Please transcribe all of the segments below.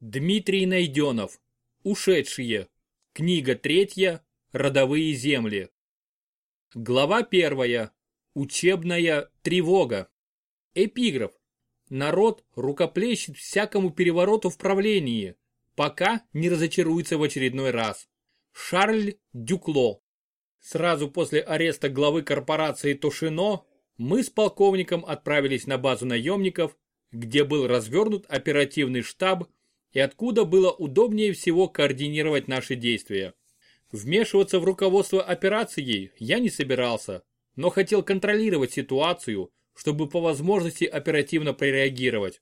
Дмитрий Найденов. Ушедшие. Книга третья. Родовые земли. Глава первая. Учебная тревога. Эпиграф. Народ рукоплещет всякому перевороту в правлении, пока не разочаруется в очередной раз. Шарль Дюкло. Сразу после ареста главы корпорации Тошино мы с полковником отправились на базу наемников, где был развернут оперативный штаб и откуда было удобнее всего координировать наши действия. Вмешиваться в руководство операцией я не собирался, но хотел контролировать ситуацию, чтобы по возможности оперативно прореагировать.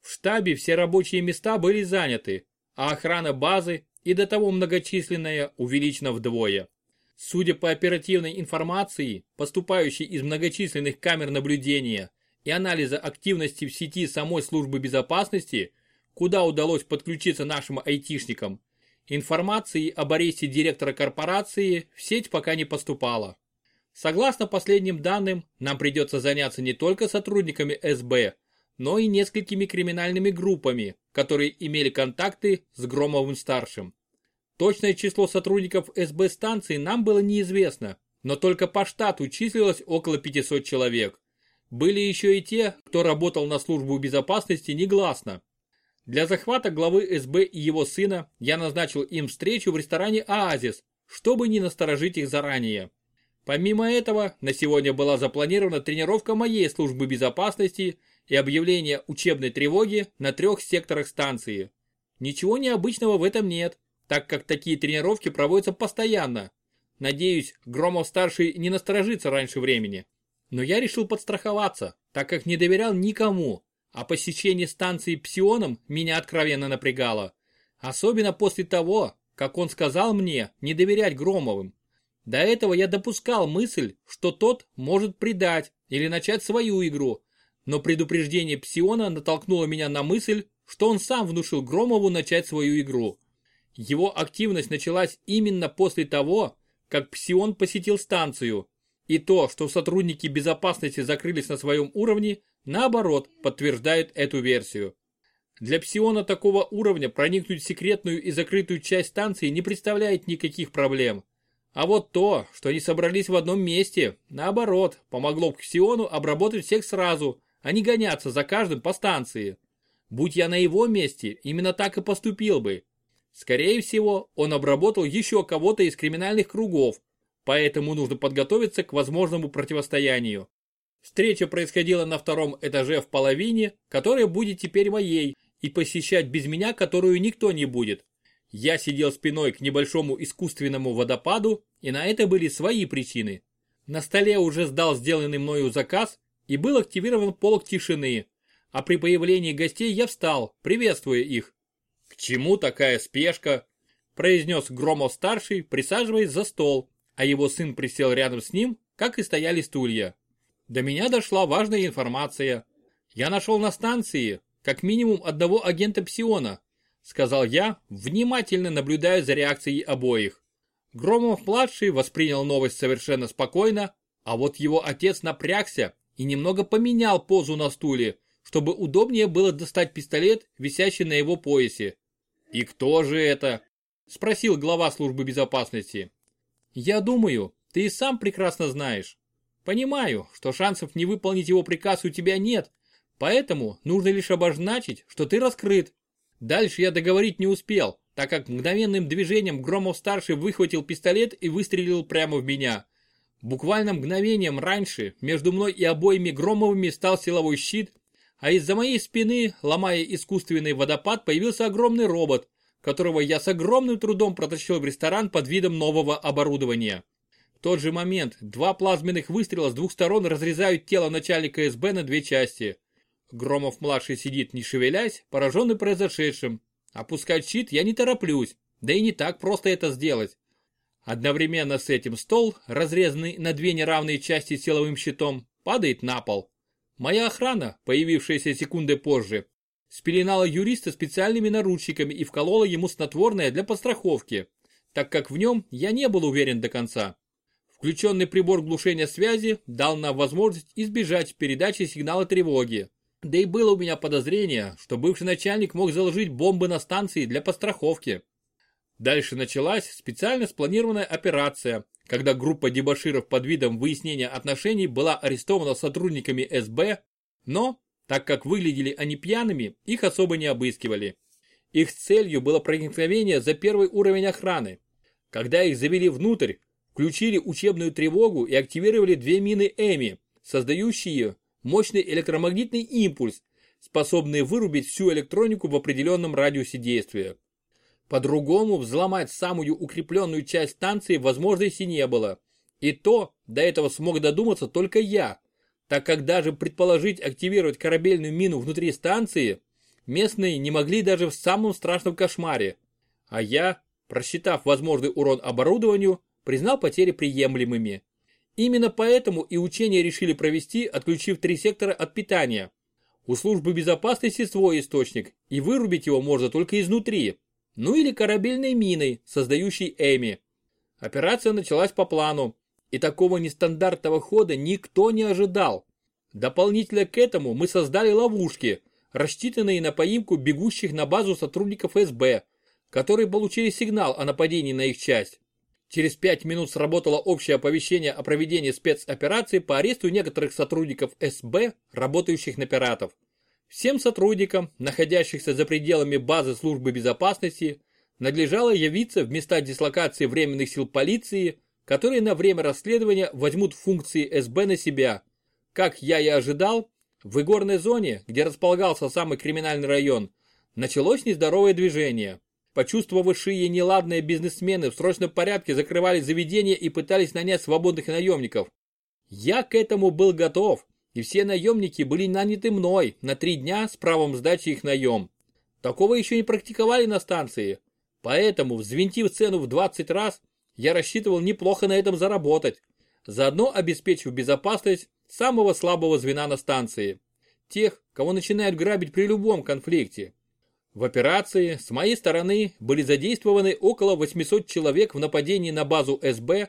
В штабе все рабочие места были заняты, а охрана базы и до того многочисленная увеличена вдвое. Судя по оперативной информации, поступающей из многочисленных камер наблюдения и анализа активности в сети самой службы безопасности – куда удалось подключиться нашим айтишникам, информации об аресте директора корпорации в сеть пока не поступало. Согласно последним данным, нам придется заняться не только сотрудниками СБ, но и несколькими криминальными группами, которые имели контакты с Громовым-старшим. Точное число сотрудников СБ станции нам было неизвестно, но только по штату числилось около 500 человек. Были еще и те, кто работал на службу безопасности негласно, для захвата главы СБ и его сына я назначил им встречу в ресторане «Оазис», чтобы не насторожить их заранее. Помимо этого, на сегодня была запланирована тренировка моей службы безопасности и объявление учебной тревоги на трех секторах станции. Ничего необычного в этом нет, так как такие тренировки проводятся постоянно. Надеюсь, Громов-старший не насторожится раньше времени. Но я решил подстраховаться, так как не доверял никому, а посещение станции Псионом меня откровенно напрягало. Особенно после того, как он сказал мне не доверять Громовым. До этого я допускал мысль, что тот может предать или начать свою игру, но предупреждение Псиона натолкнуло меня на мысль, что он сам внушил Громову начать свою игру. Его активность началась именно после того, как Псион посетил станцию, и то, что сотрудники безопасности закрылись на своем уровне, наоборот, подтверждает эту версию. Для псиона такого уровня проникнуть в секретную и закрытую часть станции не представляет никаких проблем. А вот то, что они собрались в одном месте, наоборот, помогло псиону обработать всех сразу, а не гоняться за каждым по станции. Будь я на его месте, именно так и поступил бы. Скорее всего, он обработал еще кого-то из криминальных кругов, поэтому нужно подготовиться к возможному противостоянию. Встреча происходила на втором этаже в половине, которая будет теперь моей, и посещать без меня, которую никто не будет. Я сидел спиной к небольшому искусственному водопаду, и на это были свои причины. На столе уже сдал сделанный мною заказ, и был активирован полок тишины, а при появлении гостей я встал, приветствуя их. «К чему такая спешка?» произнес Громов-старший, присаживаясь за стол, а его сын присел рядом с ним, как и стояли стулья. До меня дошла важная информация. Я нашел на станции как минимум одного агента Псиона, сказал я, внимательно наблюдая за реакцией обоих. Громов-младший воспринял новость совершенно спокойно, а вот его отец напрягся и немного поменял позу на стуле, чтобы удобнее было достать пистолет, висящий на его поясе. «И кто же это?» – спросил глава службы безопасности. Я думаю, ты и сам прекрасно знаешь. Понимаю, что шансов не выполнить его приказ у тебя нет, поэтому нужно лишь обозначить, что ты раскрыт. Дальше я договорить не успел, так как мгновенным движением Громов-старший выхватил пистолет и выстрелил прямо в меня. Буквально мгновением раньше между мной и обоими Громовыми стал силовой щит, а из-за моей спины, ломая искусственный водопад, появился огромный робот, которого я с огромным трудом протащил в ресторан под видом нового оборудования. Тот же момент два плазменных выстрела с двух сторон разрезают тело начальника СБ на две части. Громов-младший сидит не шевелясь, пораженный произошедшим. Опускать щит я не тороплюсь, да и не так просто это сделать. Одновременно с этим стол, разрезанный на две неравные части силовым щитом, падает на пол. Моя охрана, появившаяся секунды позже, спеленала юриста специальными наручниками и вколола ему снотворное для подстраховки, так как в нем я не был уверен до конца. Включенный прибор глушения связи дал нам возможность избежать передачи сигнала тревоги. Да и было у меня подозрение, что бывший начальник мог заложить бомбы на станции для постраховки. Дальше началась специально спланированная операция, когда группа дебоширов под видом выяснения отношений была арестована сотрудниками СБ, но, так как выглядели они пьяными, их особо не обыскивали. Их целью было проникновение за первый уровень охраны. Когда их завели внутрь, включили учебную тревогу и активировали две мины Эми, создающие мощный электромагнитный импульс, способный вырубить всю электронику в определенном радиусе действия. По-другому взломать самую укрепленную часть станции возможности не было. И то до этого смог додуматься только я, так как даже предположить активировать корабельную мину внутри станции местные не могли даже в самом страшном кошмаре. А я, просчитав возможный урон оборудованию, признал потери приемлемыми. Именно поэтому и учения решили провести, отключив три сектора от питания. У службы безопасности свой источник, и вырубить его можно только изнутри. Ну или корабельной миной, создающей Эми. Операция началась по плану, и такого нестандартного хода никто не ожидал. Дополнительно к этому мы создали ловушки, рассчитанные на поимку бегущих на базу сотрудников СБ, которые получили сигнал о нападении на их часть. Через пять минут сработало общее оповещение о проведении спецоперации по аресту некоторых сотрудников СБ, работающих на пиратов. Всем сотрудникам, находящихся за пределами базы службы безопасности, надлежало явиться в места дислокации временных сил полиции, которые на время расследования возьмут функции СБ на себя. Как я и ожидал, в игорной зоне, где располагался самый криминальный район, началось нездоровое движение. Почувствовавшие неладные бизнесмены в срочном порядке закрывали заведения и пытались нанять свободных наемников. Я к этому был готов, и все наемники были наняты мной на три дня с правом сдачи их наем. Такого еще не практиковали на станции, поэтому, взвинтив цену в 20 раз, я рассчитывал неплохо на этом заработать, заодно обеспечив безопасность самого слабого звена на станции, тех, кого начинают грабить при любом конфликте. В операции с моей стороны были задействованы около 800 человек в нападении на базу СБ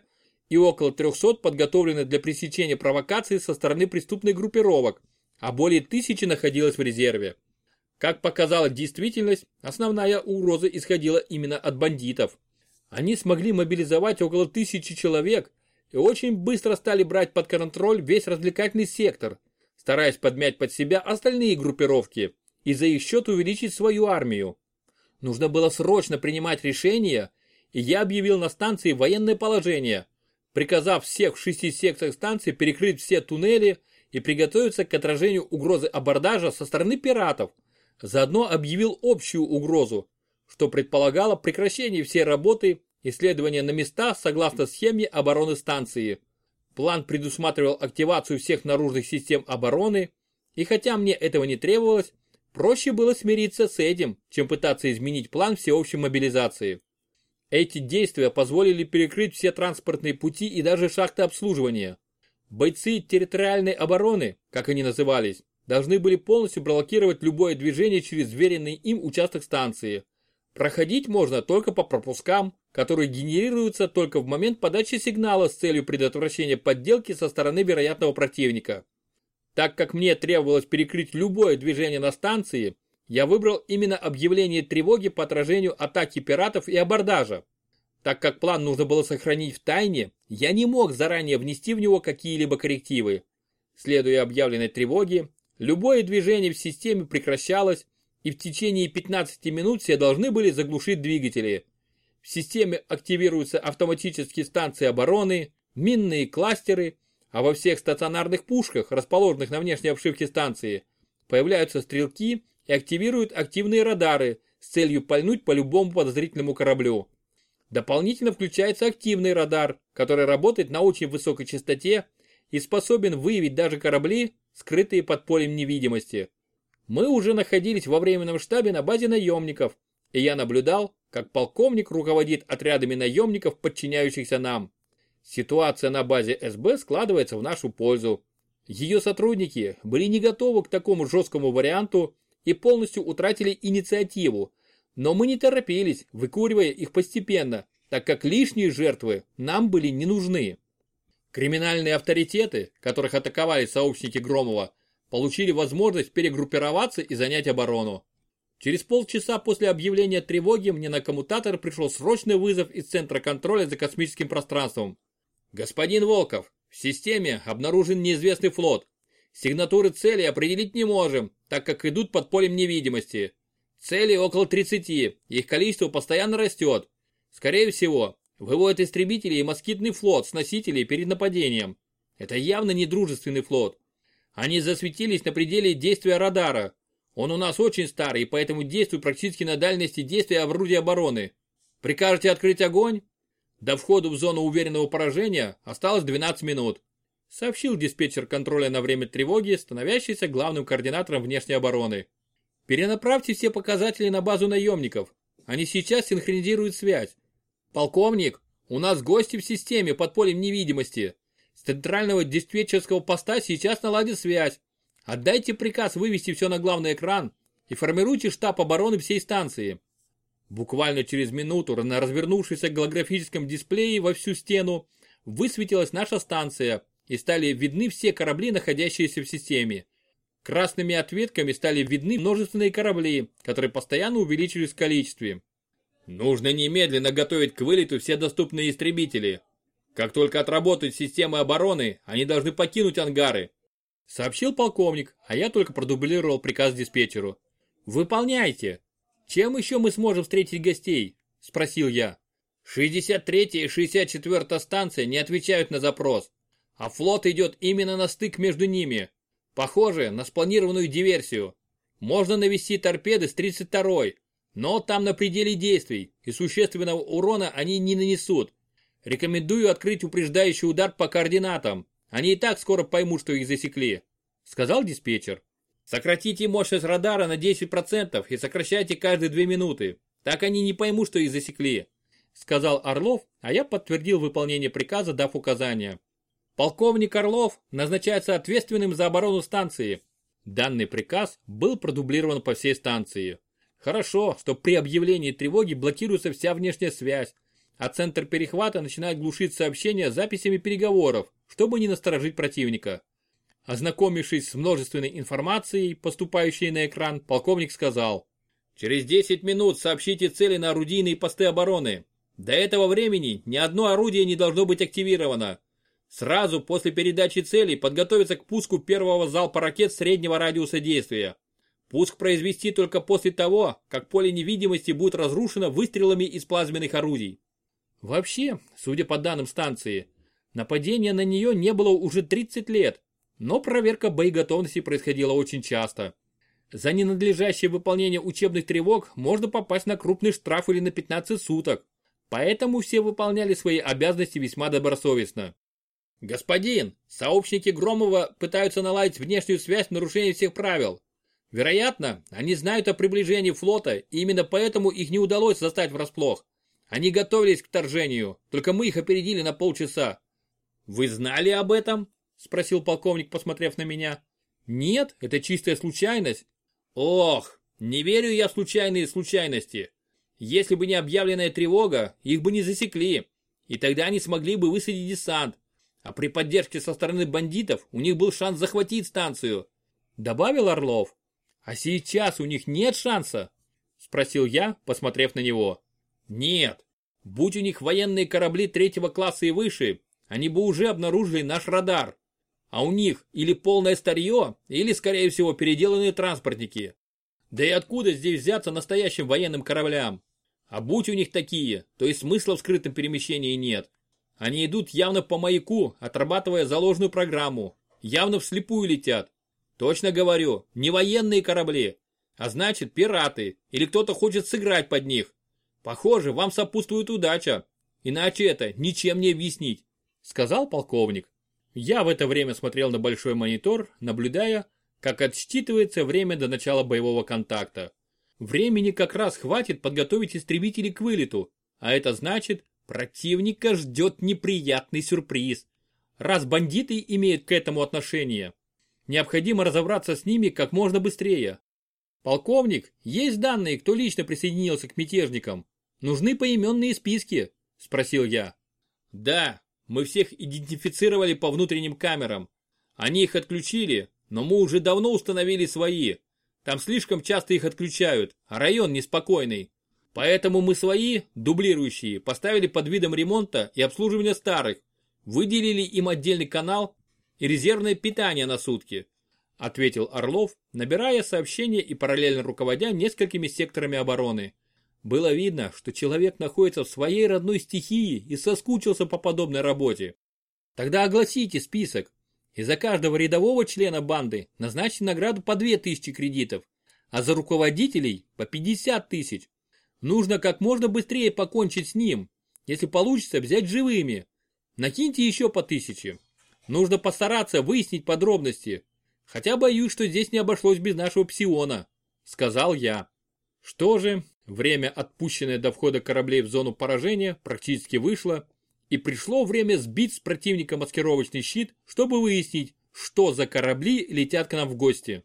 и около 300 подготовлены для пресечения провокаций со стороны преступных группировок, а более тысячи находилось в резерве. Как показала действительность, основная угроза исходила именно от бандитов. Они смогли мобилизовать около тысячи человек и очень быстро стали брать под контроль весь развлекательный сектор, стараясь подмять под себя остальные группировки и за их счет увеличить свою армию. Нужно было срочно принимать решения, и я объявил на станции военное положение, приказав всех в шести секциях станции перекрыть все туннели и приготовиться к отражению угрозы абордажа со стороны пиратов. Заодно объявил общую угрозу, что предполагало прекращение всей работы и следование на места согласно схеме обороны станции. План предусматривал активацию всех наружных систем обороны, и хотя мне этого не требовалось, Проще было смириться с этим, чем пытаться изменить план всеобщей мобилизации. Эти действия позволили перекрыть все транспортные пути и даже шахты обслуживания. Бойцы территориальной обороны, как они назывались, должны были полностью блокировать любое движение через веренный им участок станции. Проходить можно только по пропускам, которые генерируются только в момент подачи сигнала с целью предотвращения подделки со стороны вероятного противника. Так как мне требовалось перекрыть любое движение на станции, я выбрал именно объявление тревоги по отражению атаки пиратов и абордажа. Так как план нужно было сохранить в тайне, я не мог заранее внести в него какие-либо коррективы. Следуя объявленной тревоге, любое движение в системе прекращалось, и в течение 15 минут все должны были заглушить двигатели. В системе активируются автоматические станции обороны, минные кластеры а во всех стационарных пушках, расположенных на внешней обшивке станции, появляются стрелки и активируют активные радары с целью пальнуть по любому подозрительному кораблю. Дополнительно включается активный радар, который работает на очень высокой частоте и способен выявить даже корабли, скрытые под полем невидимости. Мы уже находились во временном штабе на базе наемников, и я наблюдал, как полковник руководит отрядами наемников, подчиняющихся нам. Ситуация на базе СБ складывается в нашу пользу. Ее сотрудники были не готовы к такому жесткому варианту и полностью утратили инициативу, но мы не торопились, выкуривая их постепенно, так как лишние жертвы нам были не нужны. Криминальные авторитеты, которых атаковали сообщники Громова, получили возможность перегруппироваться и занять оборону. Через полчаса после объявления тревоги мне на коммутатор пришел срочный вызов из Центра контроля за космическим пространством. Господин Волков, в системе обнаружен неизвестный флот. Сигнатуры цели определить не можем, так как идут под полем невидимости. Цели около 30, их количество постоянно растет. Скорее всего, выводят истребители и москитный флот с носителей перед нападением. Это явно не дружественный флот. Они засветились на пределе действия радара. Он у нас очень старый, поэтому действует практически на дальности действия орудия обороны. Прикажете открыть огонь? До входа в зону уверенного поражения осталось 12 минут. Сообщил диспетчер контроля на время тревоги, становящийся главным координатором внешней обороны. Перенаправьте все показатели на базу наемников. Они сейчас синхронизируют связь. Полковник, у нас гости в системе под полем невидимости. С центрального диспетчерского поста сейчас наладит связь. Отдайте приказ вывести все на главный экран и формируйте штаб обороны всей станции. Буквально через минуту на развернувшемся голографическом дисплее во всю стену высветилась наша станция и стали видны все корабли, находящиеся в системе. Красными ответками стали видны множественные корабли, которые постоянно увеличились в количестве. Нужно немедленно готовить к вылету все доступные истребители. Как только отработают системы обороны, они должны покинуть ангары. Сообщил полковник, а я только продублировал приказ диспетчеру. Выполняйте. Чем еще мы сможем встретить гостей? Спросил я. 63-я и 64-я станция не отвечают на запрос, а флот идет именно на стык между ними. Похоже на спланированную диверсию. Можно навести торпеды с 32-й, но там на пределе действий, и существенного урона они не нанесут. Рекомендую открыть упреждающий удар по координатам. Они и так скоро поймут, что их засекли. Сказал диспетчер. Сократите мощность радара на 10% и сокращайте каждые 2 минуты. Так они не поймут, что их засекли. Сказал Орлов, а я подтвердил выполнение приказа, дав указания. Полковник Орлов назначается ответственным за оборону станции. Данный приказ был продублирован по всей станции. Хорошо, что при объявлении тревоги блокируется вся внешняя связь, а центр перехвата начинает глушить сообщения записями переговоров, чтобы не насторожить противника. Ознакомившись с множественной информацией, поступающей на экран, полковник сказал, «Через 10 минут сообщите цели на орудийные посты обороны. До этого времени ни одно орудие не должно быть активировано. Сразу после передачи целей подготовиться к пуску первого залпа ракет среднего радиуса действия. Пуск произвести только после того, как поле невидимости будет разрушено выстрелами из плазменных орудий. Вообще, судя по данным станции, нападения на нее не было уже 30 лет, но проверка боеготовности происходила очень часто. За ненадлежащее выполнение учебных тревог можно попасть на крупный штраф или на 15 суток, поэтому все выполняли свои обязанности весьма добросовестно. «Господин, сообщники Громова пытаются наладить внешнюю связь в нарушении всех правил. Вероятно, они знают о приближении флота, и именно поэтому их не удалось застать врасплох. Они готовились к вторжению, только мы их опередили на полчаса. Вы знали об этом? Спросил полковник, посмотрев на меня. Нет, это чистая случайность. Ох, не верю я в случайные случайности. Если бы не объявленная тревога, их бы не засекли, и тогда они смогли бы высадить десант. А при поддержке со стороны бандитов у них был шанс захватить станцию. Добавил Орлов. А сейчас у них нет шанса? Спросил я, посмотрев на него. Нет. Будь у них военные корабли третьего класса и выше, они бы уже обнаружили наш радар. А у них или полное старье, или, скорее всего, переделанные транспортники. Да и откуда здесь взяться настоящим военным кораблям? А будь у них такие, то и смысла в скрытом перемещении нет. Они идут явно по маяку, отрабатывая заложенную программу. Явно вслепую летят. Точно говорю, не военные корабли, а значит пираты или кто-то хочет сыграть под них. Похоже, вам сопутствует удача, иначе это ничем не объяснить, сказал полковник. Я в это время смотрел на большой монитор, наблюдая, как отсчитывается время до начала боевого контакта. Времени как раз хватит подготовить истребители к вылету, а это значит, противника ждет неприятный сюрприз. Раз бандиты имеют к этому отношение, Необходимо разобраться с ними как можно быстрее. Полковник, есть данные, кто лично присоединился к мятежникам? Нужны поименные списки? Спросил я. Да, мы всех идентифицировали по внутренним камерам. Они их отключили, но мы уже давно установили свои. Там слишком часто их отключают, а район неспокойный. Поэтому мы свои, дублирующие, поставили под видом ремонта и обслуживания старых, выделили им отдельный канал и резервное питание на сутки, ответил Орлов, набирая сообщение и параллельно руководя несколькими секторами обороны. Было видно, что человек находится в своей родной стихии и соскучился по подобной работе. Тогда огласите список, и за каждого рядового члена банды назначьте награду по 2000 кредитов, а за руководителей по 50 тысяч. Нужно как можно быстрее покончить с ним. Если получится, взять живыми. Накиньте еще по тысяче. Нужно постараться выяснить подробности. Хотя боюсь, что здесь не обошлось без нашего псиона, сказал я. Что же, время, отпущенное до входа кораблей в зону поражения, практически вышло, и пришло время сбить с противника маскировочный щит, чтобы выяснить, что за корабли летят к нам в гости.